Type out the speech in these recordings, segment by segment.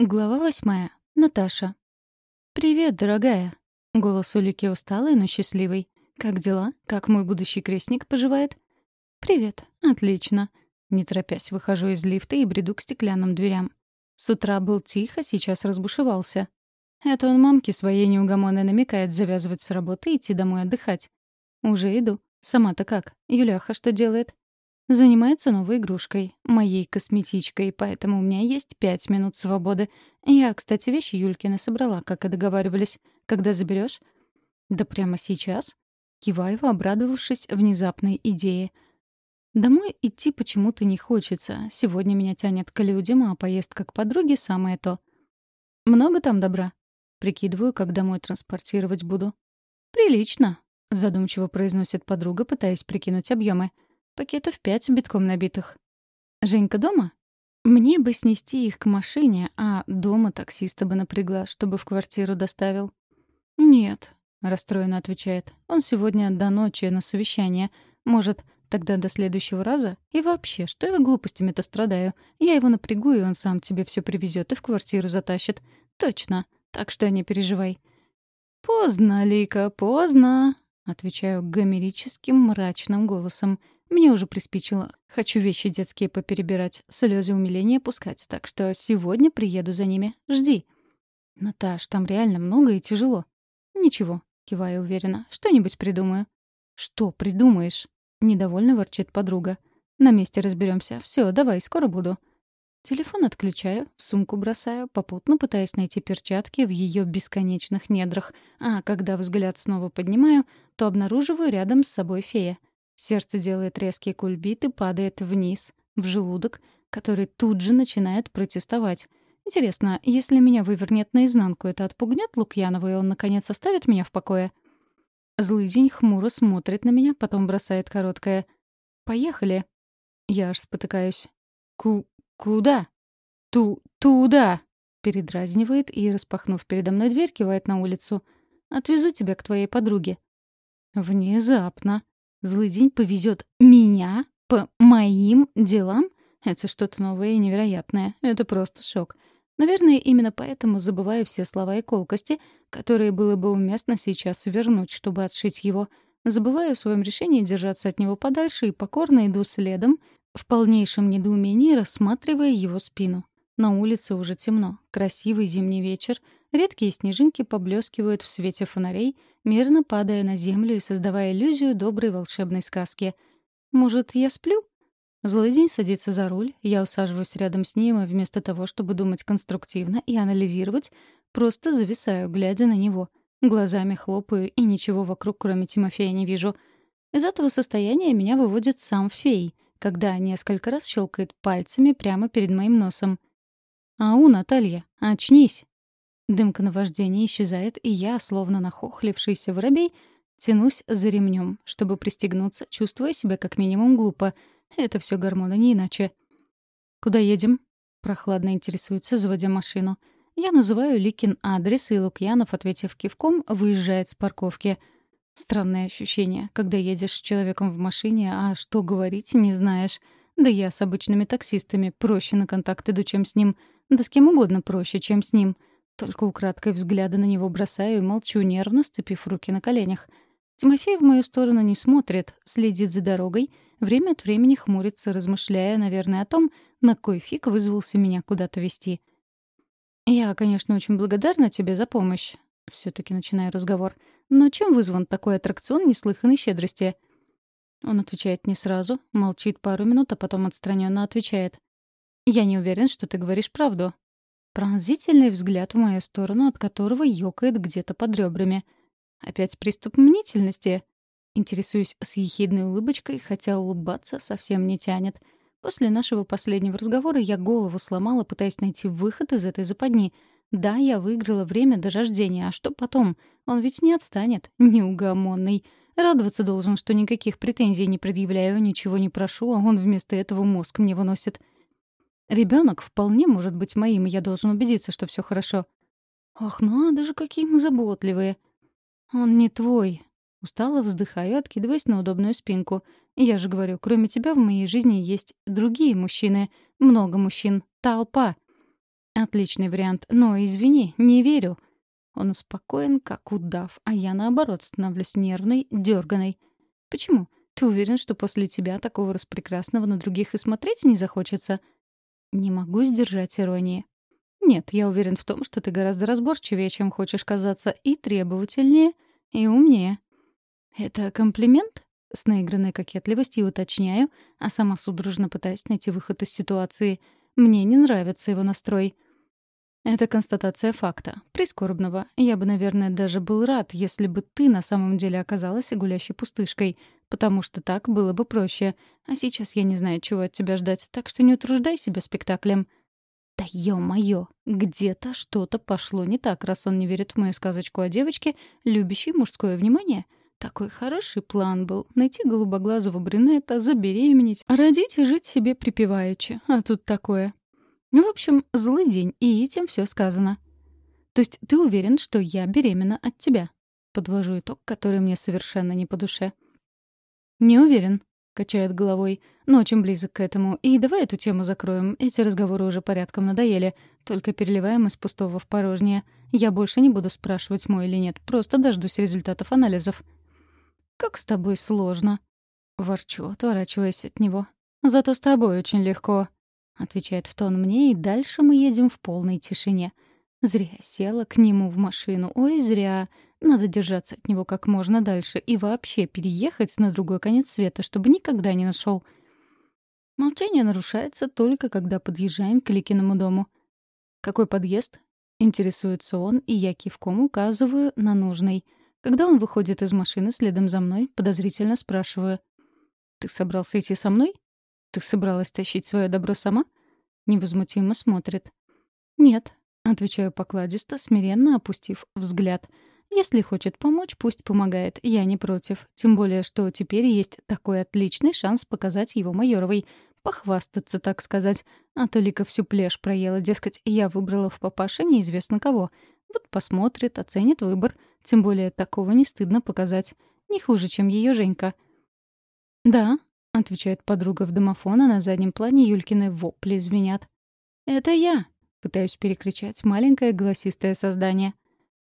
Глава восьмая. Наташа. «Привет, дорогая!» Голос у Лики усталый, но счастливый. «Как дела? Как мой будущий крестник поживает?» «Привет. Отлично». Не торопясь, выхожу из лифта и бреду к стеклянным дверям. С утра был тихо, сейчас разбушевался. Это он мамке своей неугомонной намекает завязывать с работы и идти домой отдыхать. Уже иду. Сама-то как? Юляха что делает? Занимается новой игрушкой, моей косметичкой, поэтому у меня есть пять минут свободы. Я, кстати, вещи Юлькины собрала, как и договаривались. Когда заберешь? Да прямо сейчас. Киваю, обрадовавшись внезапной идее. Домой идти почему-то не хочется. Сегодня меня тянет к людям, а поездка к подруге — самое то. Много там добра? Прикидываю, как домой транспортировать буду. «Прилично», — задумчиво произносит подруга, пытаясь прикинуть объемы. Пакетов пять битком набитых. «Женька дома?» Мне бы снести их к машине, а дома таксиста бы напрягла, чтобы в квартиру доставил. «Нет», — расстроенно отвечает. «Он сегодня до ночи на совещание. Может, тогда до следующего раза? И вообще, что я глупостями-то страдаю? Я его напрягу, и он сам тебе все привезет и в квартиру затащит. Точно. Так что не переживай». «Поздно, Лика, поздно», — отвечаю гомерическим мрачным голосом. Мне уже приспичило. Хочу вещи детские поперебирать, слезы умиления пускать, так что сегодня приеду за ними. Жди. Наташ, там реально много и тяжело. Ничего, киваю уверенно. Что-нибудь придумаю. Что придумаешь? Недовольно ворчит подруга. На месте разберемся. Все, давай, скоро буду. Телефон отключаю, в сумку бросаю, попутно пытаясь найти перчатки в ее бесконечных недрах. А когда взгляд снова поднимаю, то обнаруживаю рядом с собой фея — Сердце делает резкий кульбит и падает вниз, в желудок, который тут же начинает протестовать. Интересно, если меня вывернет наизнанку, это отпугнет Лукьянова, и он, наконец, оставит меня в покое? Злый день хмуро смотрит на меня, потом бросает короткое «Поехали». Я аж спотыкаюсь. «Ку... куда?» «Ту... туда!» Передразнивает и, распахнув передо мной дверь, кивает на улицу. «Отвезу тебя к твоей подруге». Внезапно. Злый день повезет меня по моим делам? Это что-то новое и невероятное. Это просто шок. Наверное, именно поэтому забываю все слова и колкости, которые было бы уместно сейчас вернуть, чтобы отшить его. Забываю о своем решении держаться от него подальше и покорно иду следом, в полнейшем недоумении рассматривая его спину. На улице уже темно. Красивый зимний вечер. Редкие снежинки поблескивают в свете фонарей, мирно падая на землю и создавая иллюзию доброй волшебной сказки. «Может, я сплю?» Злый день садится за руль, я усаживаюсь рядом с ним, и вместо того, чтобы думать конструктивно и анализировать, просто зависаю, глядя на него. Глазами хлопаю, и ничего вокруг, кроме Тимофея, не вижу. Из этого состояния меня выводит сам фей, когда несколько раз щелкает пальцами прямо перед моим носом. «Ау, Наталья, очнись!» Дымка наваждения исчезает, и я, словно нахохлившийся воробей, тянусь за ремнем, чтобы пристегнуться, чувствуя себя как минимум глупо. Это все гормоны, не иначе. «Куда едем?» — прохладно интересуется, заводя машину. Я называю Ликин адрес, и Лукьянов, ответив кивком, выезжает с парковки. Странное ощущение, когда едешь с человеком в машине, а что говорить не знаешь. Да я с обычными таксистами проще на контакт иду, чем с ним. Да с кем угодно проще, чем с ним. Только украдкой взгляды на него бросаю и молчу, нервно сцепив руки на коленях. Тимофей в мою сторону не смотрит, следит за дорогой, время от времени хмурится, размышляя, наверное, о том, на кой фиг вызвался меня куда-то вести. «Я, конечно, очень благодарна тебе за помощь», — все-таки начинаю разговор. «Но чем вызван такой аттракцион неслыханной щедрости?» Он отвечает не сразу, молчит пару минут, а потом отстраненно отвечает. «Я не уверен, что ты говоришь правду. Пронзительный взгляд в мою сторону, от которого ёкает где-то под ребрами. Опять приступ мнительности? Интересуюсь с ехидной улыбочкой, хотя улыбаться совсем не тянет. После нашего последнего разговора я голову сломала, пытаясь найти выход из этой западни. Да, я выиграла время до рождения, а что потом? Он ведь не отстанет, неугомонный. Радоваться должен, что никаких претензий не предъявляю, ничего не прошу, а он вместо этого мозг мне выносит. Ребенок вполне может быть моим, и я должен убедиться, что все хорошо. Ах, надо же, какие мы заботливые. Он не твой. Устало вздыхаю, откидываясь на удобную спинку. Я же говорю, кроме тебя в моей жизни есть другие мужчины. Много мужчин. Толпа. Отличный вариант, но, извини, не верю. Он успокоен, как удав, а я, наоборот, становлюсь нервной, дерганой. Почему? Ты уверен, что после тебя такого распрекрасного на других и смотреть не захочется? Не могу сдержать иронии. Нет, я уверен в том, что ты гораздо разборчивее, чем хочешь казаться, и требовательнее, и умнее. Это комплимент? С наигранной кокетливостью уточняю, а сама судорожно пытаюсь найти выход из ситуации. Мне не нравится его настрой. Это констатация факта. Прискорбного. Я бы, наверное, даже был рад, если бы ты на самом деле оказалась гулящей пустышкой, потому что так было бы проще. А сейчас я не знаю, чего от тебя ждать, так что не утруждай себя спектаклем. Да ё-моё, где-то что-то пошло не так, раз он не верит в мою сказочку о девочке, любящей мужское внимание. Такой хороший план был — найти голубоглазого брюнета, забеременеть, родить и жить себе припеваючи. А тут такое. Ну, в общем, злый день, и этим все сказано. То есть ты уверен, что я беременна от тебя? Подвожу итог, который мне совершенно не по душе. Не уверен, качает головой, но очень близок к этому. И давай эту тему закроем. Эти разговоры уже порядком надоели. Только переливаем из пустого в порожнее. Я больше не буду спрашивать, мой или нет. Просто дождусь результатов анализов. Как с тобой сложно. Ворчу, отворачиваясь от него. Зато с тобой очень легко. Отвечает в тон мне, и дальше мы едем в полной тишине. Зря села к нему в машину. Ой, зря. Надо держаться от него как можно дальше и вообще переехать на другой конец света, чтобы никогда не нашел. Молчание нарушается только когда подъезжаем к Ликиному дому. «Какой подъезд?» — интересуется он, и я кивком указываю на нужный. Когда он выходит из машины следом за мной, подозрительно спрашиваю. «Ты собрался идти со мной?» «Ты собралась тащить свое добро сама?» Невозмутимо смотрит. «Нет», — отвечаю покладисто, смиренно опустив взгляд. «Если хочет помочь, пусть помогает. Я не против. Тем более, что теперь есть такой отличный шанс показать его Майоровой. Похвастаться, так сказать. А то Лика всю плешь проела, дескать, я выбрала в папаше неизвестно кого. Вот посмотрит, оценит выбор. Тем более, такого не стыдно показать. Не хуже, чем ее Женька». «Да», — отвечает подруга в домофон, а на заднем плане Юлькины вопли звенят. «Это я!» — пытаюсь перекричать маленькое голосистое создание.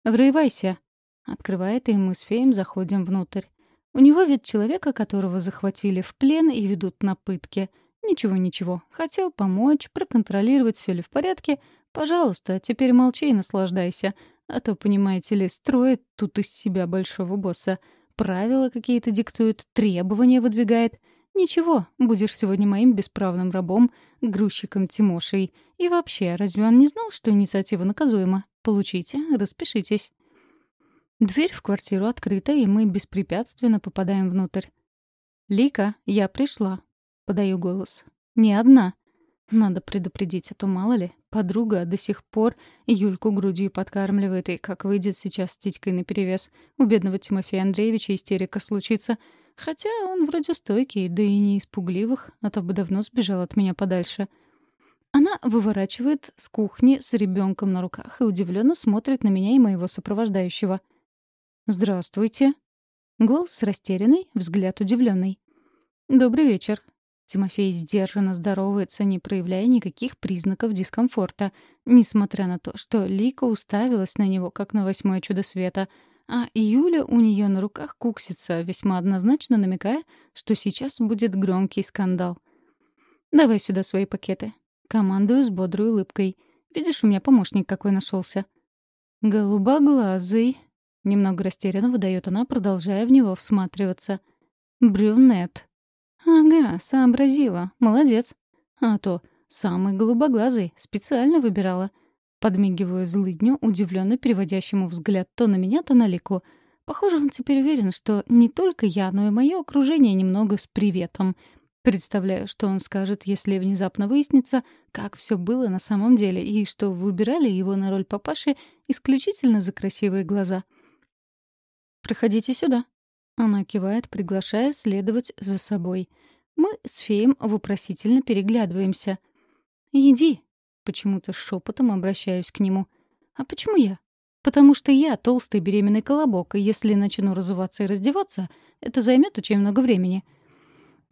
«Врывайся!» — открывает, и мы с феем заходим внутрь. У него вид человека, которого захватили в плен и ведут на пытки. Ничего-ничего. Хотел помочь, проконтролировать, все ли в порядке. Пожалуйста, теперь молчи и наслаждайся. А то, понимаете ли, строит тут из себя большого босса. Правила какие-то диктует, требования выдвигает — «Ничего, будешь сегодня моим бесправным рабом, грузчиком Тимошей. И вообще, разве он не знал, что инициатива наказуема? Получите, распишитесь». Дверь в квартиру открыта, и мы беспрепятственно попадаем внутрь. «Лика, я пришла», — подаю голос. «Не одна». Надо предупредить, а то мало ли. Подруга до сих пор Юльку грудью подкармливает, и как выйдет сейчас с титькой наперевес. У бедного Тимофея Андреевича истерика случится — Хотя он вроде стойкий, да и не испугливых, а то бы давно сбежал от меня подальше. Она выворачивает с кухни с ребенком на руках и удивленно смотрит на меня и моего сопровождающего. «Здравствуйте». Голос растерянный, взгляд удивленный. «Добрый вечер». Тимофей сдержанно здоровается, не проявляя никаких признаков дискомфорта, несмотря на то, что Лика уставилась на него, как на восьмое чудо света — а Юля у нее на руках куксится, весьма однозначно намекая, что сейчас будет громкий скандал. «Давай сюда свои пакеты». Командую с бодрой улыбкой. «Видишь, у меня помощник какой нашелся. «Голубоглазый», — немного растерянно выдает она, продолжая в него всматриваться. «Брюнет». «Ага, сообразила. Молодец. А то самый голубоглазый. Специально выбирала. Подмигиваю злыдню, удивленно переводящему взгляд то на меня, то на Лику. Похоже, он теперь уверен, что не только я, но и мое окружение немного с приветом. Представляю, что он скажет, если внезапно выяснится, как все было на самом деле, и что выбирали его на роль папаши исключительно за красивые глаза. «Проходите сюда». Она кивает, приглашая следовать за собой. Мы с феем вопросительно переглядываемся. «Иди», Почему-то шепотом обращаюсь к нему. «А почему я?» «Потому что я толстый беременный колобок, и если начну разуваться и раздеваться, это займет очень много времени».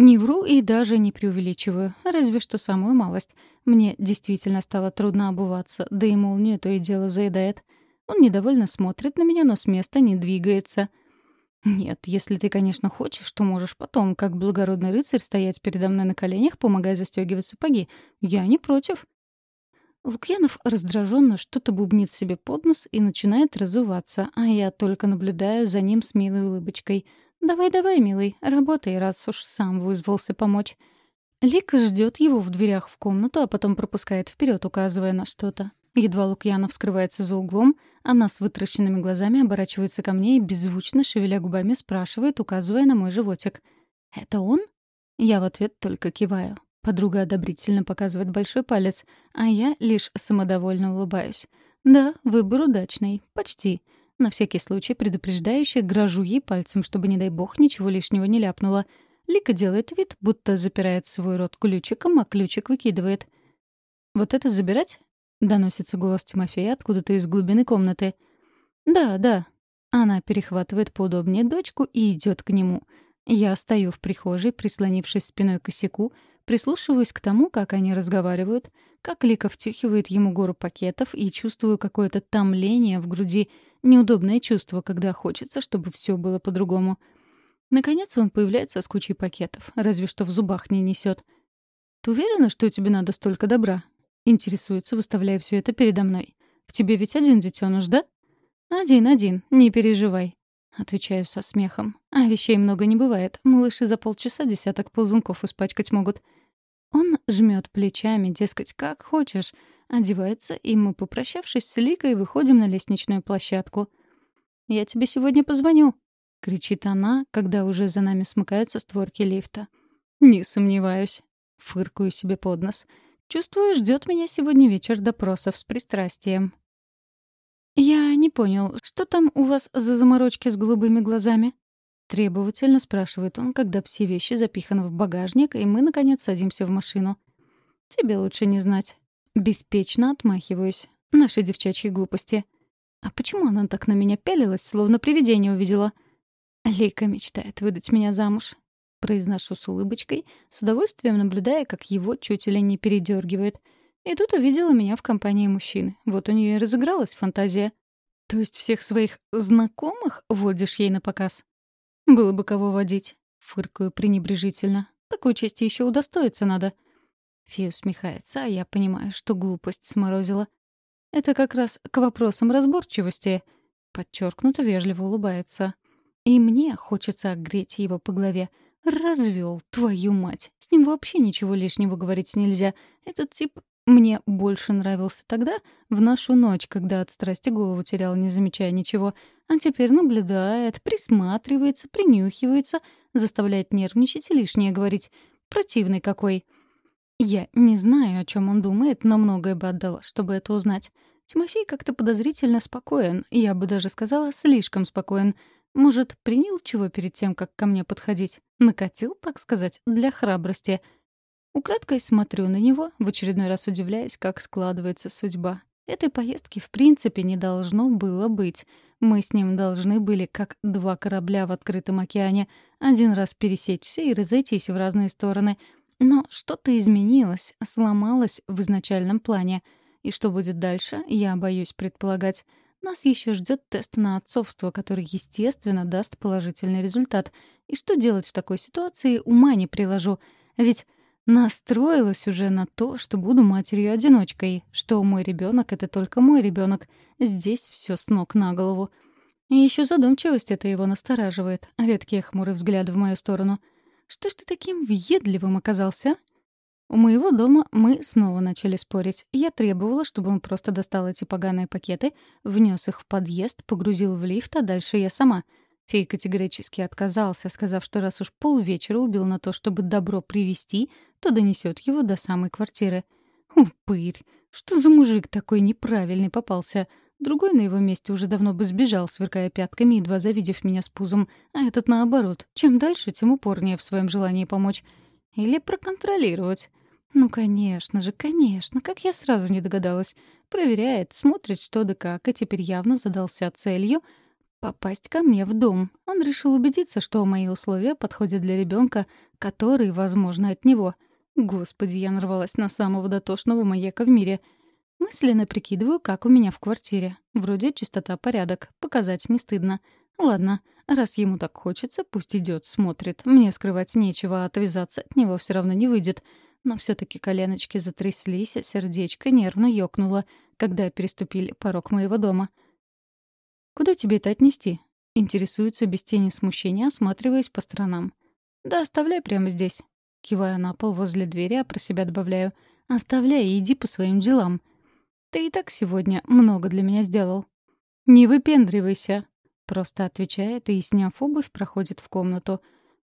Не вру и даже не преувеличиваю, разве что самую малость. Мне действительно стало трудно обуваться, да и молнию то и дело заедает. Он недовольно смотрит на меня, но с места не двигается. Нет, если ты, конечно, хочешь, то можешь потом, как благородный рыцарь, стоять передо мной на коленях, помогая застегивать сапоги. Я не против. Лукьянов раздраженно что-то бубнит себе под нос и начинает разуваться, а я только наблюдаю за ним с милой улыбочкой — «Давай-давай, милый, работай, раз уж сам вызвался помочь». Лика ждет его в дверях в комнату, а потом пропускает вперед, указывая на что-то. Едва Лукьянов скрывается за углом, она с вытращенными глазами оборачивается ко мне и, беззвучно шевеля губами, спрашивает, указывая на мой животик. «Это он?» Я в ответ только киваю. Подруга одобрительно показывает большой палец, а я лишь самодовольно улыбаюсь. «Да, выбор удачный. Почти. На всякий случай предупреждающе грожу ей пальцем, чтобы, не дай бог, ничего лишнего не ляпнула. Лика делает вид, будто запирает свой рот ключиком, а ключик выкидывает. «Вот это забирать?» — доносится голос Тимофея откуда-то из глубины комнаты. «Да, да». Она перехватывает поудобнее дочку и идет к нему. Я стою в прихожей, прислонившись спиной к косяку, прислушиваюсь к тому, как они разговаривают, как Лика втюхивает ему гору пакетов и чувствую какое-то томление в груди — Неудобное чувство, когда хочется, чтобы все было по-другому. Наконец он появляется с кучей пакетов, разве что в зубах не несет. «Ты уверена, что тебе надо столько добра?» Интересуется, выставляя все это передо мной. «В тебе ведь один детеныш, да?» «Один-один, не переживай», — отвечаю со смехом. «А вещей много не бывает. Малыши за полчаса десяток ползунков испачкать могут». Он жмет плечами, дескать, как хочешь, Одевается, и мы, попрощавшись с Ликой, выходим на лестничную площадку. «Я тебе сегодня позвоню», — кричит она, когда уже за нами смыкаются створки лифта. «Не сомневаюсь», — фыркаю себе под нос. «Чувствую, ждет меня сегодня вечер допросов с пристрастием». «Я не понял, что там у вас за заморочки с голубыми глазами?» Требовательно спрашивает он, когда все вещи запиханы в багажник, и мы, наконец, садимся в машину. «Тебе лучше не знать», Беспечно отмахиваюсь. Наши девчачьи глупости. А почему она так на меня пялилась, словно привидение увидела? Лейка мечтает выдать меня замуж. Произношу с улыбочкой, с удовольствием наблюдая, как его чуть ли не передергивает. И тут увидела меня в компании мужчины. Вот у нее и разыгралась фантазия. То есть всех своих знакомых водишь ей на показ? Было бы кого водить. Фыркаю пренебрежительно. Такой чести еще удостоиться надо. — Фи усмехается, а я понимаю, что глупость сморозила. Это как раз к вопросам разборчивости. Подчеркнуто вежливо улыбается. И мне хочется огреть его по голове. Развел, твою мать. С ним вообще ничего лишнего говорить нельзя. Этот тип мне больше нравился тогда, в нашу ночь, когда от страсти голову терял, не замечая ничего. А теперь наблюдает, присматривается, принюхивается, заставляет нервничать и лишнее говорить. Противный какой. Я не знаю, о чем он думает, но многое бы отдала, чтобы это узнать. Тимофей как-то подозрительно спокоен, я бы даже сказала, слишком спокоен. Может, принял чего перед тем, как ко мне подходить? Накатил, так сказать, для храбрости. Украдкой смотрю на него, в очередной раз удивляясь, как складывается судьба. Этой поездки в принципе не должно было быть. Мы с ним должны были, как два корабля в открытом океане, один раз пересечься и разойтись в разные стороны — но что-то изменилось, сломалось в изначальном плане. И что будет дальше, я боюсь предполагать. Нас еще ждет тест на отцовство, который, естественно, даст положительный результат. И что делать в такой ситуации, ума не приложу. Ведь настроилась уже на то, что буду матерью-одиночкой, что мой ребенок это только мой ребенок. Здесь все с ног на голову. И еще задумчивость это его настораживает, редкие хмурые взгляды в мою сторону — что ж ты таким въедливым оказался, У моего дома мы снова начали спорить. Я требовала, чтобы он просто достал эти поганые пакеты, внес их в подъезд, погрузил в лифт, а дальше я сама. Фей категорически отказался, сказав, что раз уж полвечера убил на то, чтобы добро привезти, то донесет его до самой квартиры. Упырь! Что за мужик такой неправильный попался? Другой на его месте уже давно бы сбежал, сверкая пятками, едва завидев меня с пузом. А этот наоборот. Чем дальше, тем упорнее в своем желании помочь. Или проконтролировать. Ну, конечно же, конечно. Как я сразу не догадалась. Проверяет, смотрит что да как, и теперь явно задался целью попасть ко мне в дом. Он решил убедиться, что мои условия подходят для ребенка, который, возможно, от него. Господи, я нарвалась на самого дотошного маяка в мире. Мысленно прикидываю, как у меня в квартире. Вроде чистота, порядок. Показать не стыдно. Ладно, раз ему так хочется, пусть идет, смотрит. Мне скрывать нечего, а отвязаться от него все равно не выйдет. Но все таки коленочки затряслись, а сердечко нервно ёкнуло, когда переступили порог моего дома. «Куда тебе это отнести?» — интересуется без тени смущения, осматриваясь по сторонам. «Да оставляй прямо здесь». Киваю на пол возле двери, а про себя добавляю. «Оставляй и иди по своим делам. Ты и так сегодня много для меня сделал». «Не выпендривайся», — просто отвечает и, сняв обувь, проходит в комнату.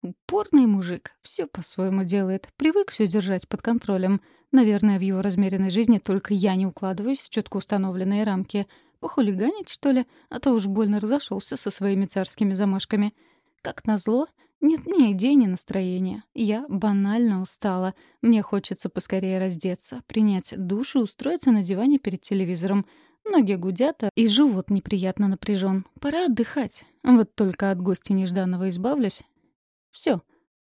Упорный мужик, все по-своему делает, привык все держать под контролем. Наверное, в его размеренной жизни только я не укладываюсь в четко установленные рамки. Похулиганить, что ли? А то уж больно разошелся со своими царскими замашками. Как назло, нет ни идей, ни настроения. Я банально устала. Мне хочется поскорее раздеться, принять душ и устроиться на диване перед телевизором. Ноги гудят, а и живот неприятно напряжен. Пора отдыхать. Вот только от гостя нежданного избавлюсь. Все,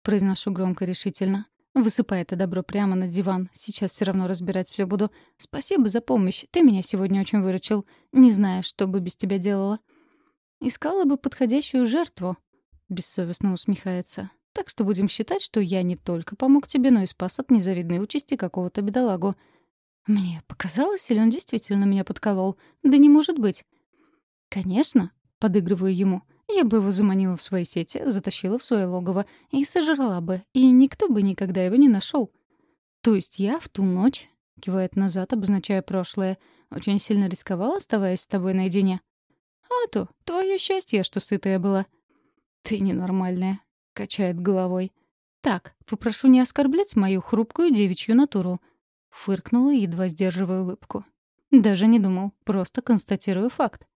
произношу громко решительно. Высыпай это добро прямо на диван. Сейчас все равно разбирать все буду. Спасибо за помощь. Ты меня сегодня очень выручил. Не знаю, что бы без тебя делала. Искала бы подходящую жертву, Бессовестно усмехается. Так что будем считать, что я не только помог тебе, но и спас от незавидной участи какого-то бедолагу. Мне показалось, или он действительно меня подколол? Да не может быть. Конечно, подыгрываю ему. Я бы его заманила в свои сети, затащила в свое логово и сожрала бы, и никто бы никогда его не нашел. То есть я в ту ночь, кивает назад, обозначая прошлое, очень сильно рисковала, оставаясь с тобой наедине. А то, твое счастье, что сытая была. «Ты ненормальная», — качает головой. «Так, попрошу не оскорблять мою хрупкую девичью натуру», — фыркнула, едва сдерживая улыбку. «Даже не думал, просто констатирую факт».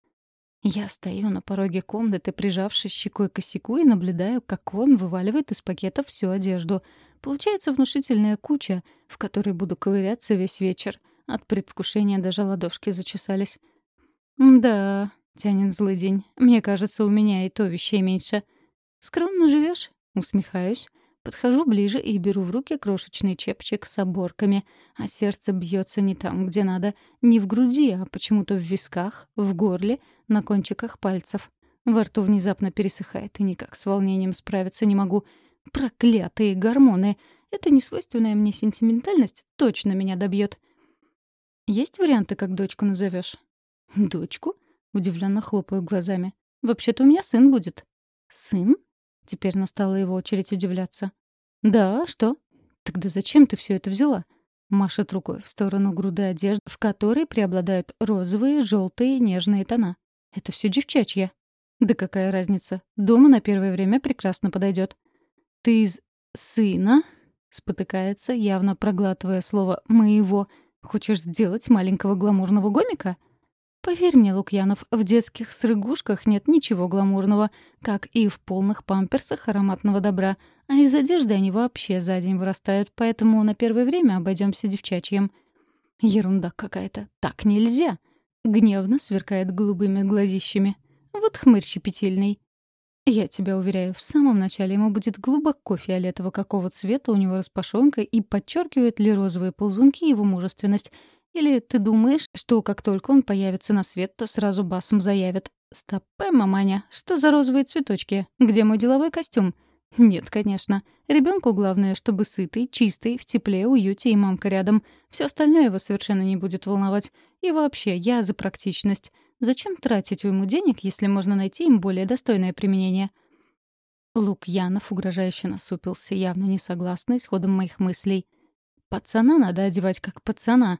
Я стою на пороге комнаты, прижавшись щекой к косяку, и наблюдаю, как он вываливает из пакета всю одежду. Получается внушительная куча, в которой буду ковыряться весь вечер. От предвкушения даже ладошки зачесались. «Да», — тянет злый день, — «мне кажется, у меня и то вещей меньше». «Скромно живешь? усмехаюсь. Подхожу ближе и беру в руки крошечный чепчик с оборками, а сердце бьется не там, где надо, не в груди, а почему-то в висках, в горле, на кончиках пальцев. Во рту внезапно пересыхает, и никак с волнением справиться не могу. Проклятые гормоны! Эта несвойственная мне сентиментальность точно меня добьет. Есть варианты, как дочку назовешь? Дочку? Удивленно хлопаю глазами. Вообще-то у меня сын будет. Сын? Теперь настала его очередь удивляться. «Да, а что? Тогда зачем ты все это взяла?» Машет рукой в сторону груды одежды, в которой преобладают розовые, желтые, нежные тона. «Это все девчачье». «Да какая разница? Дома на первое время прекрасно подойдет. «Ты из сына?» — спотыкается, явно проглатывая слово «моего». «Хочешь сделать маленького гламурного гомика?» Поверь мне, Лукьянов, в детских срыгушках нет ничего гламурного, как и в полных памперсах ароматного добра, а из одежды они вообще за день вырастают, поэтому на первое время обойдемся девчачьим. Ерунда какая-то. Так нельзя. Гневно сверкает голубыми глазищами. Вот хмырь щепетильный. Я тебя уверяю, в самом начале ему будет глубоко фиолетово, какого цвета у него распашонка и подчеркивает ли розовые ползунки его мужественность — или ты думаешь, что как только он появится на свет, то сразу басом заявит «Стопэ, маманя, что за розовые цветочки? Где мой деловой костюм?» Нет, конечно. Ребенку главное, чтобы сытый, чистый, в тепле, уюте и мамка рядом. Все остальное его совершенно не будет волновать. И вообще, я за практичность. Зачем тратить уйму денег, если можно найти им более достойное применение? Лук Янов угрожающе насупился, явно не согласный с ходом моих мыслей. Пацана надо одевать как пацана,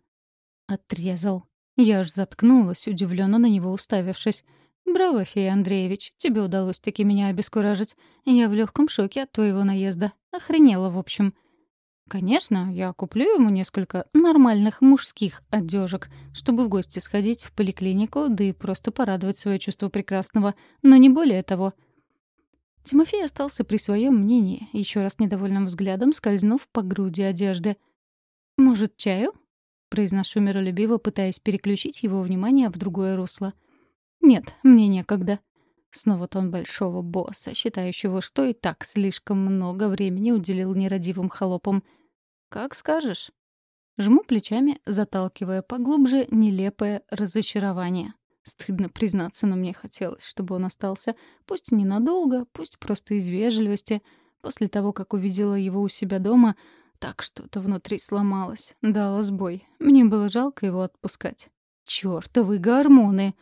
Отрезал. Я аж заткнулась, удивленно на него уставившись. «Браво, Фея Андреевич, тебе удалось таки меня обескуражить. Я в легком шоке от твоего наезда. Охренела, в общем». «Конечно, я куплю ему несколько нормальных мужских одежек, чтобы в гости сходить в поликлинику, да и просто порадовать свое чувство прекрасного, но не более того». Тимофей остался при своем мнении, еще раз недовольным взглядом скользнув по груди одежды. «Может, чаю?» Произношу миролюбиво, пытаясь переключить его внимание в другое русло. «Нет, мне некогда». Снова тон большого босса, считающего, что и так слишком много времени уделил нерадивым холопам. «Как скажешь». Жму плечами, заталкивая поглубже нелепое разочарование. Стыдно признаться, но мне хотелось, чтобы он остался. Пусть ненадолго, пусть просто из вежливости. После того, как увидела его у себя дома, так что-то внутри сломалось, дало сбой. Мне было жалко его отпускать. Чёртовы гормоны!